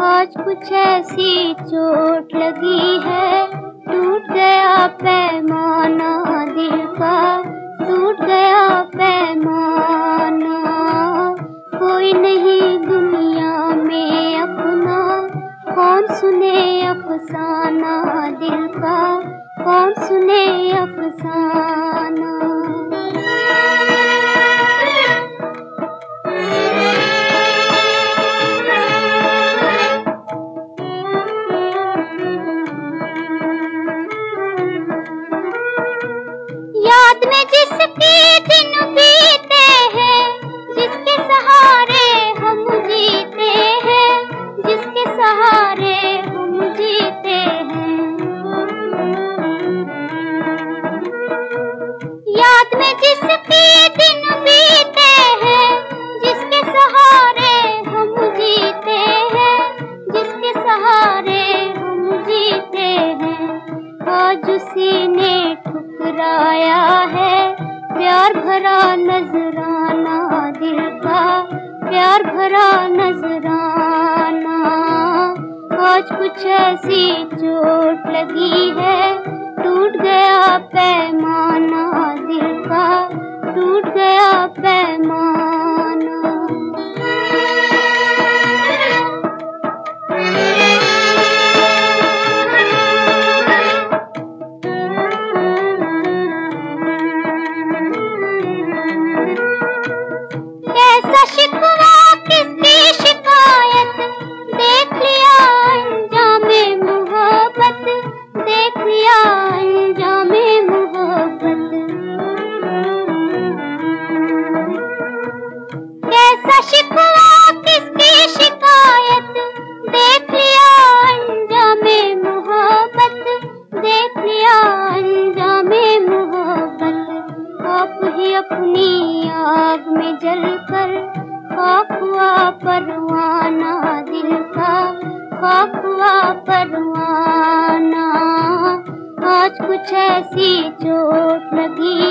आज कुछ ऐसी चोट लगी है। टूट गया पैमाना दिल का। टूट गया पैमाना। कोई नहीं दुनिया में अपना। कौन सुने अफसाना दिल का? कौन सुने अफसाना याद में जिसके दिन बीते हैं, जिसके सहारे हम जीते हैं, जिसके सहारे हम जीते हैं। याद में जिसके दिन बीते हैं, जिसके सहारे हम जीते हैं, जिसके सहारे हम जीते हैं। आज उसी ठुकराया है। प्यार भरा नजराना दिल का। प्यार भरा नजराना। आज कुछ ऐसी चोट लगी है। टूट गया पैमाना दिल का। टूट गया पैमाना अपनी आग में जल कर हुआ परवाना दिल का खाक परवाना। आज कुछ ऐसी चोट लगी